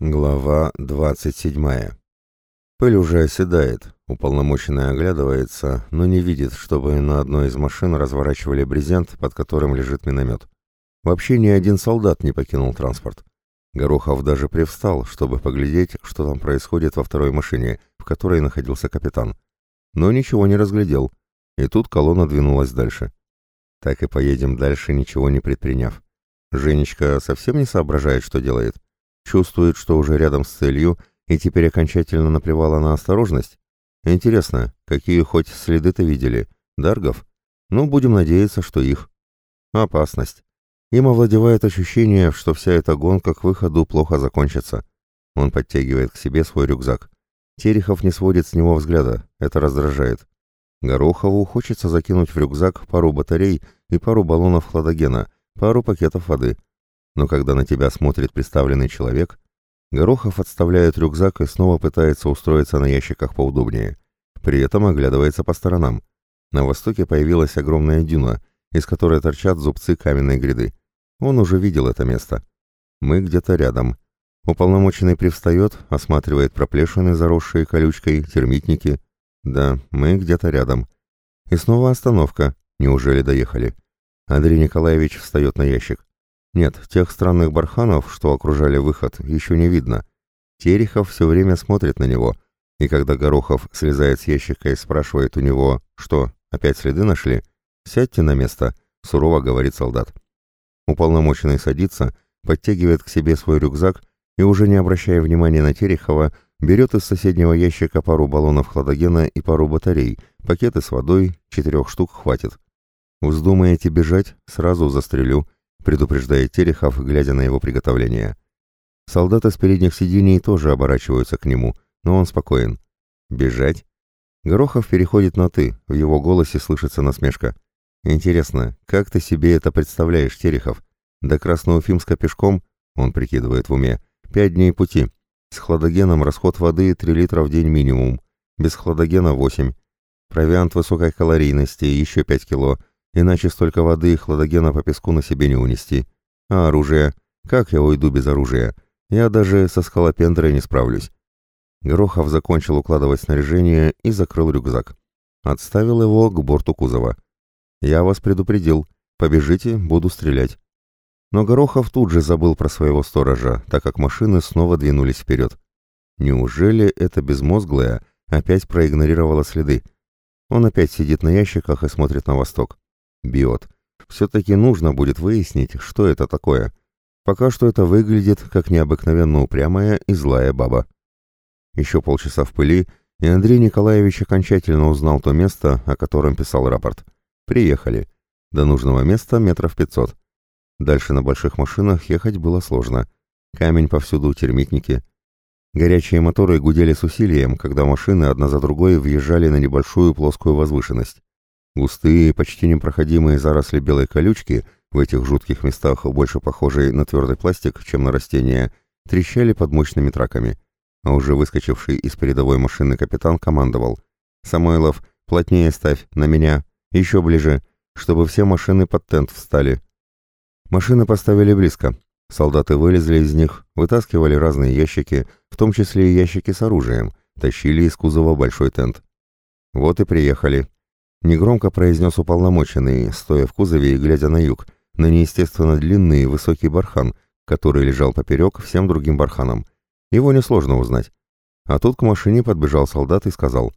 Глава 27. Пыль уже оседает, уполномоченный оглядывается, но не видит, чтобы на одной из машин разворачивали брезент, под которым лежит миномет. Вообще ни один солдат не покинул транспорт. Горохов даже привстал, чтобы поглядеть, что там происходит во второй машине, в которой находился капитан. Но ничего не разглядел, и тут колонна двинулась дальше. Так и поедем дальше, ничего не предприняв. Женечка совсем не соображает, что делает. Чувствует, что уже рядом с целью, и теперь окончательно наплевала на осторожность? Интересно, какие хоть следы-то видели? Даргов? Ну, будем надеяться, что их. Опасность. Им овладевает ощущение, что вся эта гонка к выходу плохо закончится. Он подтягивает к себе свой рюкзак. Терехов не сводит с него взгляда, это раздражает. Горохову хочется закинуть в рюкзак пару батарей и пару баллонов хладогена, пару пакетов воды — но когда на тебя смотрит представленный человек, Горохов отставляет рюкзак и снова пытается устроиться на ящиках поудобнее. При этом оглядывается по сторонам. На востоке появилась огромная дюна, из которой торчат зубцы каменной гряды. Он уже видел это место. Мы где-то рядом. Уполномоченный привстает, осматривает проплешины, заросшие колючкой, термитники. Да, мы где-то рядом. И снова остановка. Неужели доехали? Андрей Николаевич встает на ящик. Нет, тех странных барханов, что окружали выход, еще не видно. Терехов все время смотрит на него, и когда Горохов слезает с ящика и спрашивает у него, что, опять следы нашли, «Сядьте на место», — сурово говорит солдат. Уполномоченный садится, подтягивает к себе свой рюкзак и, уже не обращая внимания на Терехова, берет из соседнего ящика пару баллонов хладогена и пару батарей, пакеты с водой, четырех штук хватит. «Вздумаете бежать? Сразу застрелю», предупреждает Терехов, глядя на его приготовление. Солдаты с передних сидений тоже оборачиваются к нему, но он спокоен. «Бежать?» Горохов переходит на «ты», в его голосе слышится насмешка. «Интересно, как ты себе это представляешь, Терехов? До Красноуфимска пешком?» Он прикидывает в уме. «Пять дней пути. С хладогеном расход воды 3 литра в день минимум. Без хладогена 8. Провиант высокой калорийности еще 5 кило. Иначе столько воды и хладогена по песку на себе не унести. А оружие? Как я уйду без оружия? Я даже со скалопендрой не справлюсь. Горохов закончил укладывать снаряжение и закрыл рюкзак. Отставил его к борту кузова. «Я вас предупредил. Побежите, буду стрелять». Но Горохов тут же забыл про своего сторожа, так как машины снова двинулись вперед. Неужели эта безмозглая опять проигнорировала следы? Он опять сидит на ящиках и смотрит на восток. Биот. Все-таки нужно будет выяснить, что это такое. Пока что это выглядит как необыкновенно упрямая и злая баба. Еще полчаса в пыли, и Андрей Николаевич окончательно узнал то место, о котором писал рапорт. Приехали. До нужного места метров пятьсот. Дальше на больших машинах ехать было сложно. Камень повсюду, термитники. Горячие моторы гудели с усилием, когда машины одна за другой въезжали на небольшую плоскую возвышенность. Густые, почти непроходимые заросли белой колючки, в этих жутких местах больше похожие на твердый пластик, чем на растения, трещали под мощными траками. А уже выскочивший из передовой машины капитан командовал. «Самойлов, плотнее ставь, на меня, еще ближе, чтобы все машины под тент встали». Машины поставили близко. Солдаты вылезли из них, вытаскивали разные ящики, в том числе и ящики с оружием, тащили из кузова большой тент. «Вот и приехали», Негромко произнес уполномоченный, стоя в кузове и глядя на юг, на неестественно длинный и высокий бархан, который лежал поперек всем другим барханам. Его несложно узнать. А тут к машине подбежал солдат и сказал,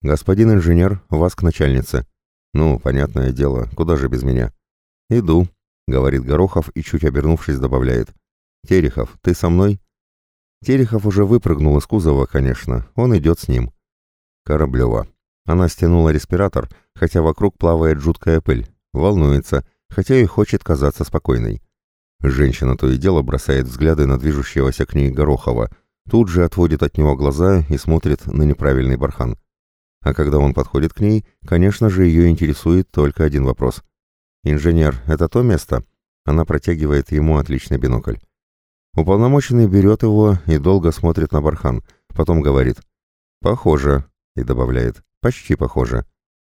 «Господин инженер, вас к начальнице». «Ну, понятное дело, куда же без меня?» «Иду», — говорит Горохов и, чуть обернувшись, добавляет. «Терехов, ты со мной?» Терехов уже выпрыгнул из кузова, конечно, он идет с ним. Кораблева. Она стянула респиратор, хотя вокруг плавает жуткая пыль, волнуется, хотя и хочет казаться спокойной. Женщина то и дело бросает взгляды на движущегося к ней Горохова, тут же отводит от него глаза и смотрит на неправильный бархан. А когда он подходит к ней, конечно же, ее интересует только один вопрос. «Инженер, это то место?» Она протягивает ему отличный бинокль. Уполномоченный берет его и долго смотрит на бархан, потом говорит «Похоже», и добавляет «почти похоже».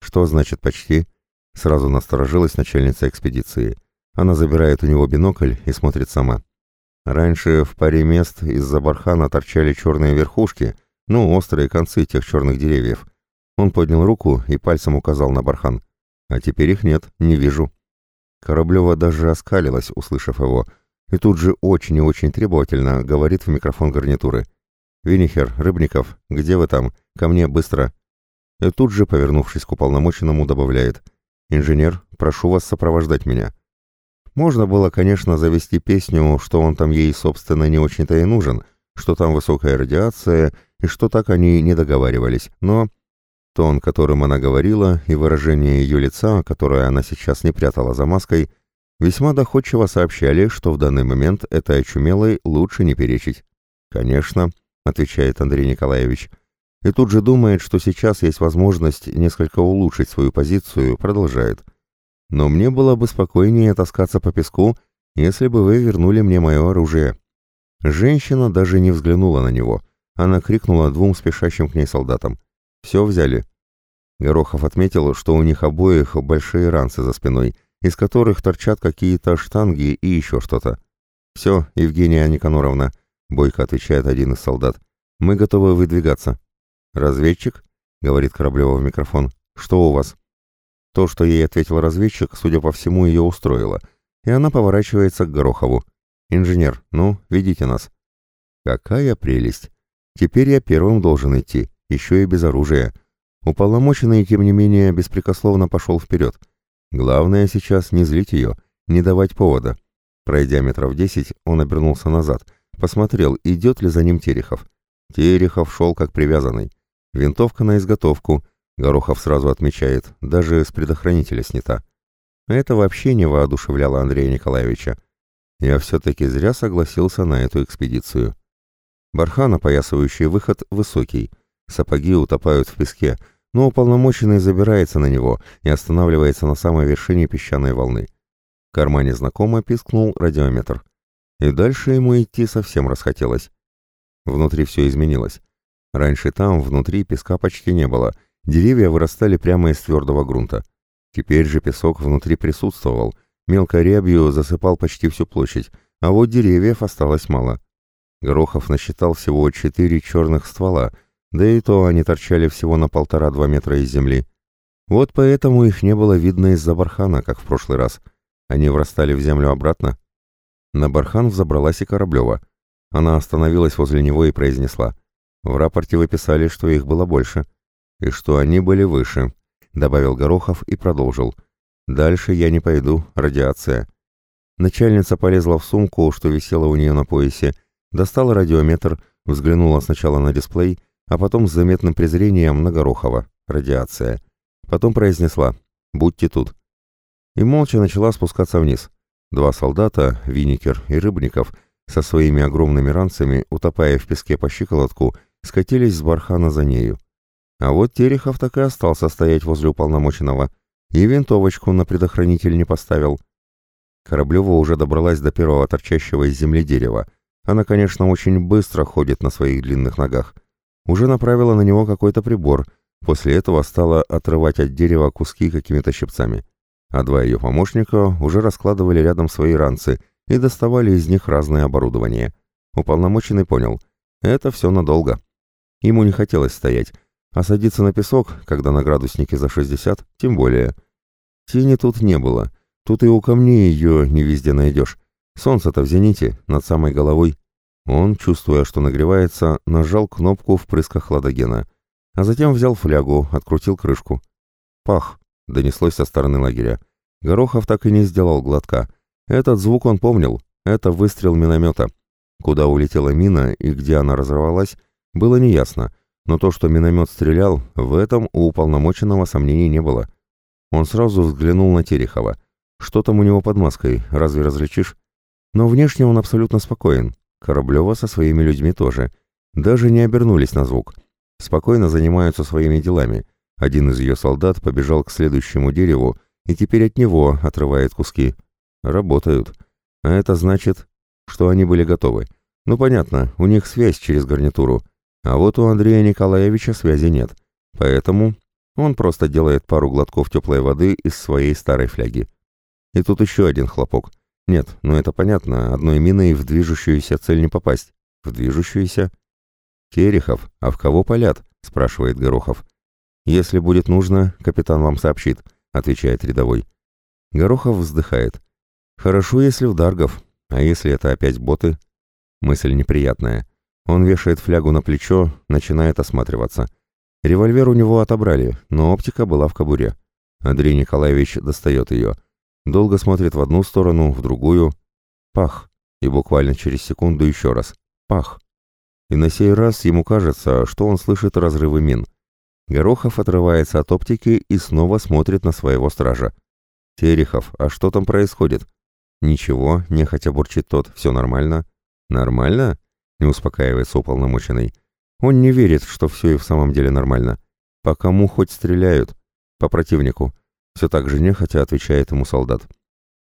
«Что значит «почти»?» Сразу насторожилась начальница экспедиции. Она забирает у него бинокль и смотрит сама. Раньше в паре мест из-за бархана торчали черные верхушки, ну, острые концы тех черных деревьев. Он поднял руку и пальцем указал на бархан. А теперь их нет, не вижу. Кораблева даже оскалилась, услышав его, и тут же очень и очень требовательно говорит в микрофон гарнитуры. «Винихер, Рыбников, где вы там? Ко мне, быстро!» И тут же, повернувшись к уполномоченному, добавляет. «Инженер, прошу вас сопровождать меня». Можно было, конечно, завести песню, что он там ей, собственно, не очень-то и нужен, что там высокая радиация, и что так они не договаривались, но... Тон, которым она говорила, и выражение ее лица, которое она сейчас не прятала за маской, весьма доходчиво сообщали, что в данный момент этой очумелой лучше не перечить. «Конечно», — отвечает Андрей Николаевич, и тут же думает, что сейчас есть возможность несколько улучшить свою позицию, продолжает. «Но мне было бы спокойнее таскаться по песку, если бы вы вернули мне мое оружие». Женщина даже не взглянула на него. Она крикнула двум спешащим к ней солдатам. «Все взяли». Горохов отметил, что у них обоих большие ранцы за спиной, из которых торчат какие-то штанги и еще что-то. «Все, Евгения Никаноровна», — бойко отвечает один из солдат, — «мы готовы выдвигаться». «Разведчик?» — говорит Кораблева в микрофон. «Что у вас?» То, что ей ответил разведчик, судя по всему, ее устроило, и она поворачивается к Горохову. «Инженер, ну, ведите нас». «Какая прелесть! Теперь я первым должен идти еще и без оружия. Уполномоченный, тем не менее, беспрекословно пошел вперед. Главное сейчас не злить ее, не давать повода. Пройдя метров десять, он обернулся назад, посмотрел, идет ли за ним Терехов. Терехов шел как привязанный. Винтовка на изготовку, Горохов сразу отмечает, даже с предохранителя снята. Это вообще не воодушевляло Андрея Николаевича. Я все-таки зря согласился на эту экспедицию. Бархан, опоясывающий выход, высокий — Сапоги утопают в песке, но уполномоченный забирается на него и останавливается на самой вершине песчаной волны. В кармане знакомо пискнул радиометр. И дальше ему идти совсем расхотелось. Внутри все изменилось. Раньше там, внутри, песка почти не было. Деревья вырастали прямо из твердого грунта. Теперь же песок внутри присутствовал. Мелкой рябью засыпал почти всю площадь, а вот деревьев осталось мало. Горохов насчитал всего четыре черных ствола, да и то они торчали всего на полтора-два метра из земли. Вот поэтому их не было видно из-за бархана, как в прошлый раз. Они врастали в землю обратно. На бархан взобралась и Кораблева. Она остановилась возле него и произнесла. В рапорте вы писали, что их было больше. И что они были выше, добавил Горохов и продолжил. Дальше я не пойду, радиация. Начальница полезла в сумку, что висела у нее на поясе, достала радиометр, взглянула сначала на дисплей, а потом с заметным презрением на Горохова. Радиация. Потом произнесла «Будьте тут». И молча начала спускаться вниз. Два солдата, Винникер и Рыбников, со своими огромными ранцами, утопая в песке по щиколотку, скатились с бархана за нею. А вот Терехов так и остался стоять возле уполномоченного, и винтовочку на предохранитель не поставил. Кораблева уже добралась до первого торчащего из земли дерева. Она, конечно, очень быстро ходит на своих длинных ногах уже направила на него какой-то прибор, после этого стала отрывать от дерева куски какими-то щипцами. А два ее помощника уже раскладывали рядом свои ранцы и доставали из них разное оборудование. Уполномоченный понял, это все надолго. Ему не хотелось стоять, а садиться на песок, когда на градуснике за 60, тем более. Тени тут не было, тут и у камней ее не везде найдешь. Солнце-то в зените, над самой головой. Он, чувствуя, что нагревается, нажал кнопку впрыска хладогена, а затем взял флягу, открутил крышку. «Пах!» — донеслось со стороны лагеря. Горохов так и не сделал глотка. Этот звук он помнил. Это выстрел миномета. Куда улетела мина и где она разорвалась, было неясно, но то, что миномет стрелял, в этом у уполномоченного сомнений не было. Он сразу взглянул на Терехова. Что там у него под маской, разве различишь? Но внешне он абсолютно спокоен, Кораблева со своими людьми тоже. Даже не обернулись на звук. Спокойно занимаются своими делами. Один из ее солдат побежал к следующему дереву и теперь от него отрывает куски. Работают. А это значит, что они были готовы. Ну понятно, у них связь через гарнитуру. А вот у Андрея Николаевича связи нет. Поэтому он просто делает пару глотков теплой воды из своей старой фляги. И тут еще один хлопок. Нет, ну это понятно, одной миной в движущуюся цель не попасть. В движущуюся? Терехов, а в кого палят? спрашивает Горохов. Если будет нужно, капитан вам сообщит, отвечает рядовой. Горохов вздыхает. Хорошо, если в Даргов, а если это опять боты? Мысль неприятная. Он вешает флягу на плечо, начинает осматриваться. Револьвер у него отобрали, но оптика была в кобуре. Андрей Николаевич достает ее. Долго смотрит в одну сторону, в другую. Пах. И буквально через секунду еще раз. Пах. И на сей раз ему кажется, что он слышит разрывы мин. Горохов отрывается от оптики и снова смотрит на своего стража. «Терехов, а что там происходит?» «Ничего, нехотя бурчит тот, все нормально». «Нормально?» — не успокаивается уполномоченный. Он не верит, что все и в самом деле нормально. По кому хоть стреляют? По противнику. Все так же нехотя отвечает ему солдат.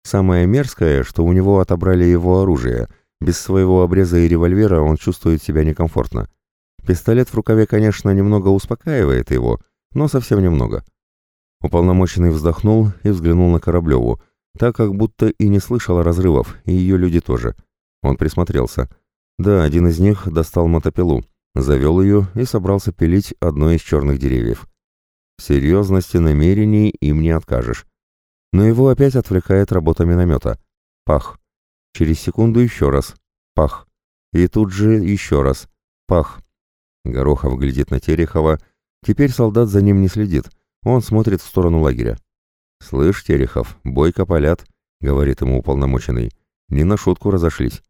Самое мерзкое, что у него отобрали его оружие. Без своего обреза и револьвера он чувствует себя некомфортно. Пистолет в рукаве, конечно, немного успокаивает его, но совсем немного. Уполномоченный вздохнул и взглянул на Кораблеву, так как будто и не слышал разрывов, и ее люди тоже. Он присмотрелся. Да, один из них достал мотопилу, завел ее и собрался пилить одно из черных деревьев. В серьезности намерений им не откажешь. Но его опять отвлекает работа миномета. Пах. Через секунду еще раз. Пах. И тут же еще раз. Пах. Горохов глядит на Терехова. Теперь солдат за ним не следит. Он смотрит в сторону лагеря. «Слышь, Терехов, бойко полят», — говорит ему уполномоченный. «Не на шутку разошлись».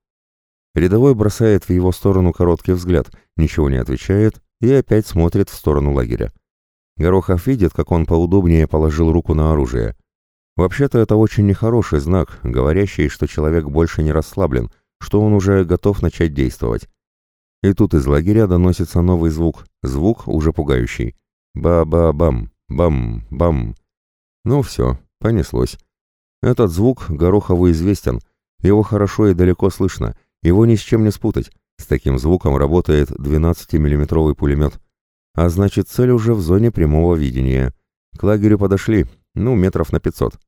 Рядовой бросает в его сторону короткий взгляд, ничего не отвечает и опять смотрит в сторону лагеря. Горохов видит, как он поудобнее положил руку на оружие. Вообще-то это очень нехороший знак, говорящий, что человек больше не расслаблен, что он уже готов начать действовать. И тут из лагеря доносится новый звук, звук уже пугающий. Ба-ба-бам, бам-бам. Ну все, понеслось. Этот звук Горохову известен, его хорошо и далеко слышно, его ни с чем не спутать. С таким звуком работает 12-миллиметровый пулемет. А значит, цель уже в зоне прямого видения. К лагерю подошли, ну, метров на 500.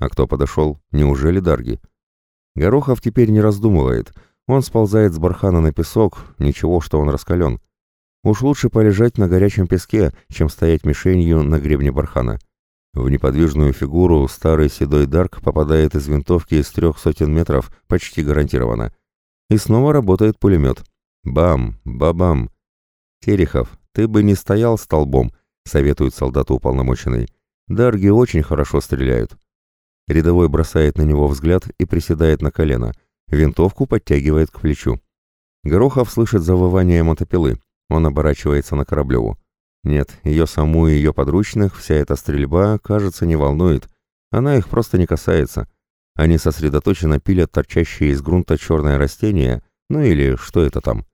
А кто подошел? Неужели Дарги? Горохов теперь не раздумывает. Он сползает с бархана на песок, ничего, что он раскален. Уж лучше полежать на горячем песке, чем стоять мишенью на гребне бархана. В неподвижную фигуру старый седой Дарк попадает из винтовки из трех сотен метров почти гарантированно. И снова работает пулемет. Бам, бабам. Терехов, ты бы не стоял столбом, советует солдату уполномоченный. Дарги очень хорошо стреляют. Рядовой бросает на него взгляд и приседает на колено. Винтовку подтягивает к плечу. Горохов слышит завывание мотопилы. Он оборачивается на Кораблеву. Нет, ее саму и ее подручных вся эта стрельба, кажется, не волнует. Она их просто не касается. Они сосредоточенно пилят торчащие из грунта черное растение, ну или что это там.